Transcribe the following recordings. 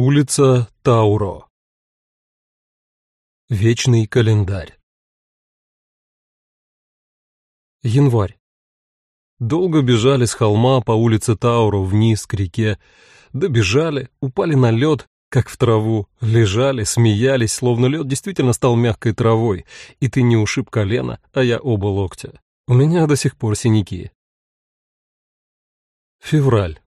Улица Тауро. Вечный календарь. Январь. Долго бежали с холма по улице Тауро вниз к реке. Добежали, упали на лед, как в траву, лежали, смеялись, словно лед действительно стал мягкой травой, и ты не ушиб колено, а я оба локтя. У меня до сих пор синяки. Февраль.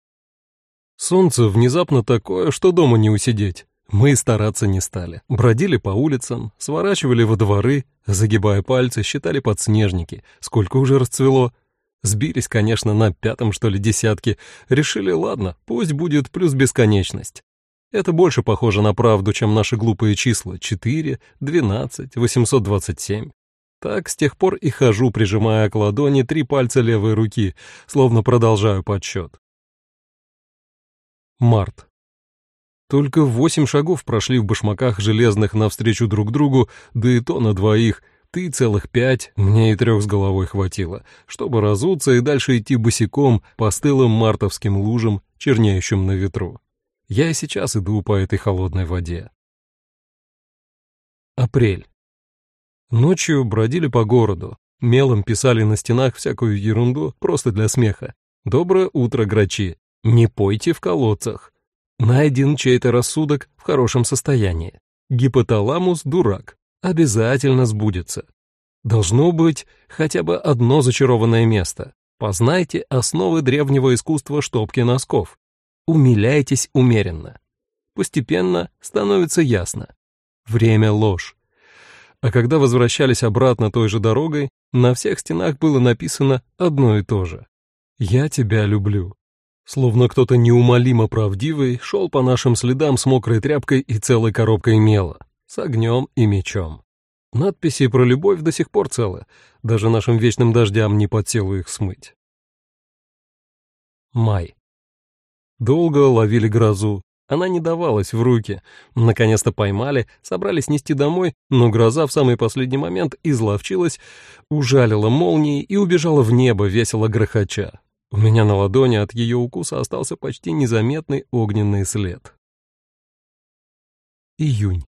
Солнце внезапно такое, что дома не усидеть. Мы стараться не стали. Бродили по улицам, сворачивали во дворы, загибая пальцы, считали подснежники. Сколько уже расцвело? Сбились, конечно, на пятом, что ли, десятке. Решили, ладно, пусть будет плюс бесконечность. Это больше похоже на правду, чем наши глупые числа 4, 12, 827. Так с тех пор и хожу, прижимая к ладони три пальца левой руки, словно продолжаю подсчет. Март. Только восемь шагов прошли в башмаках железных навстречу друг другу, да и то на двоих. Ты целых пять, мне и трех с головой хватило, чтобы разуться и дальше идти босиком по стылым мартовским лужам, чернеющим на ветру. Я и сейчас иду по этой холодной воде. Апрель. Ночью бродили по городу, мелом писали на стенах всякую ерунду, просто для смеха. «Доброе утро, грачи! Не пойте в колодцах. Найден чей-то рассудок в хорошем состоянии. Гипоталамус – дурак. Обязательно сбудется. Должно быть хотя бы одно зачарованное место. Познайте основы древнего искусства штопки носков. Умиляйтесь умеренно. Постепенно становится ясно. Время — ложь. А когда возвращались обратно той же дорогой, на всех стенах было написано одно и то же. «Я тебя люблю». Словно кто-то неумолимо правдивый шел по нашим следам с мокрой тряпкой и целой коробкой мела, с огнем и мечом. Надписи про любовь до сих пор целы, даже нашим вечным дождям не под силу их смыть. Май. Долго ловили грозу, она не давалась в руки. Наконец-то поймали, собрались нести домой, но гроза в самый последний момент изловчилась, ужалила молнией и убежала в небо, весело грохоча. У меня на ладони от ее укуса остался почти незаметный огненный след. Июнь.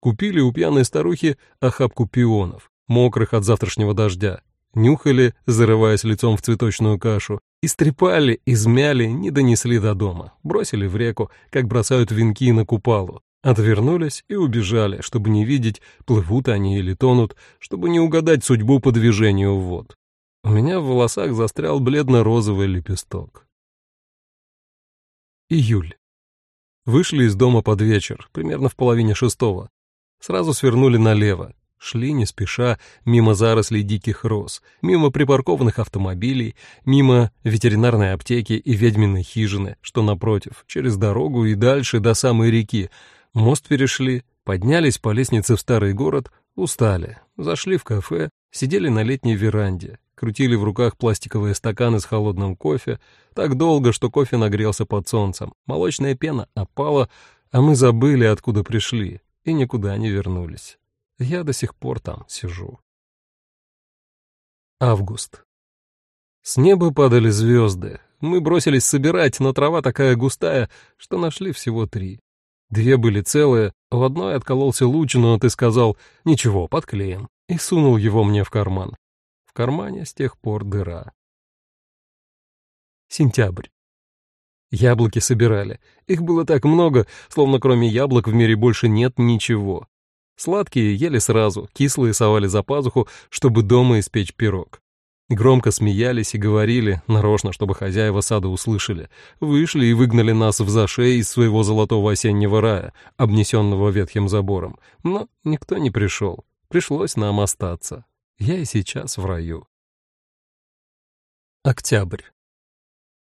Купили у пьяной старухи охапку пионов, мокрых от завтрашнего дождя. Нюхали, зарываясь лицом в цветочную кашу, истрепали, измяли, не донесли до дома, бросили в реку, как бросают венки на купалу. Отвернулись и убежали, чтобы не видеть, плывут они или тонут, чтобы не угадать судьбу по движению вод. У меня в волосах застрял бледно-розовый лепесток. Июль. Вышли из дома под вечер, примерно в половине шестого. Сразу свернули налево. Шли не спеша, мимо зарослей диких роз, мимо припаркованных автомобилей, мимо ветеринарной аптеки и ведьминой хижины, что напротив, через дорогу и дальше до самой реки. Мост перешли, поднялись по лестнице в старый город, устали, зашли в кафе, сидели на летней веранде, крутили в руках пластиковые стаканы с холодным кофе, так долго, что кофе нагрелся под солнцем, молочная пена опала, а мы забыли, откуда пришли, и никуда не вернулись. Я до сих пор там сижу. Август. С неба падали звезды. Мы бросились собирать, но трава такая густая, что нашли всего три. Две были целые, в одной откололся луч, но ты сказал «Ничего, подклеим», и сунул его мне в карман. В кармане с тех пор дыра. Сентябрь. Яблоки собирали. Их было так много, словно кроме яблок в мире больше нет ничего. Сладкие ели сразу, кислые совали за пазуху, чтобы дома испечь пирог. Громко смеялись и говорили, нарочно, чтобы хозяева сада услышали. Вышли и выгнали нас в зашей из своего золотого осеннего рая, обнесенного ветхим забором. Но никто не пришел. Пришлось нам остаться. Я и сейчас в раю. Октябрь.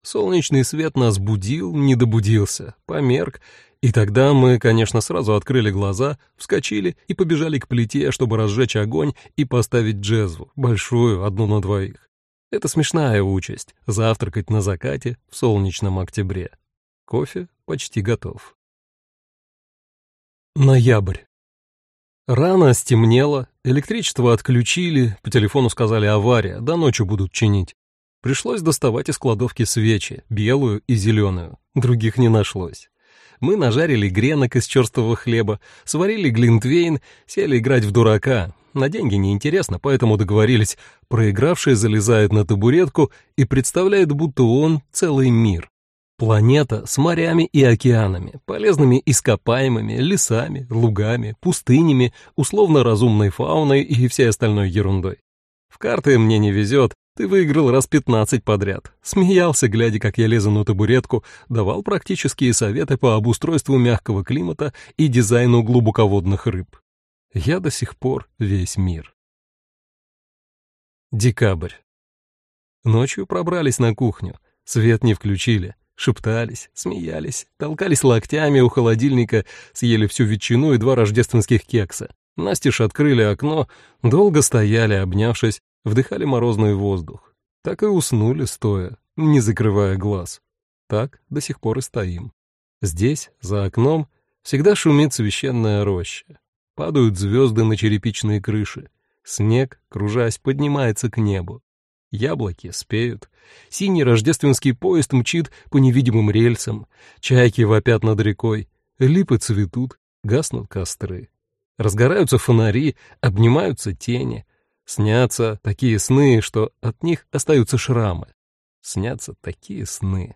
Солнечный свет нас будил, не добудился, померк, и тогда мы, конечно, сразу открыли глаза, вскочили и побежали к плите, чтобы разжечь огонь и поставить джезву, большую, одну на двоих. Это смешная участь — завтракать на закате в солнечном октябре. Кофе почти готов. Ноябрь. Рано стемнело, электричество отключили, по телефону сказали авария, до ночи будут чинить. Пришлось доставать из кладовки свечи, белую и зеленую, других не нашлось. Мы нажарили гренок из черствого хлеба, сварили глинтвейн, сели играть в дурака. На деньги неинтересно, поэтому договорились. Проигравший залезает на табуретку и представляет, будто он целый мир. Планета с морями и океанами, полезными ископаемыми, лесами, лугами, пустынями, условно-разумной фауной и всей остальной ерундой. В карты мне не везет, ты выиграл раз пятнадцать подряд. Смеялся, глядя, как я лезу на табуретку, давал практические советы по обустройству мягкого климата и дизайну глубоководных рыб. Я до сих пор весь мир. Декабрь. Ночью пробрались на кухню, свет не включили. Шептались, смеялись, толкались локтями у холодильника, съели всю ветчину и два рождественских кекса. Настежь открыли окно, долго стояли, обнявшись, вдыхали морозный воздух. Так и уснули стоя, не закрывая глаз. Так до сих пор и стоим. Здесь, за окном, всегда шумит священная роща. Падают звезды на черепичные крыши. Снег, кружась, поднимается к небу. Яблоки спеют. Синий рождественский поезд мчит по невидимым рельсам. Чайки вопят над рекой. Липы цветут, гаснут костры. Разгораются фонари, обнимаются тени. Снятся такие сны, что от них остаются шрамы. Снятся такие сны.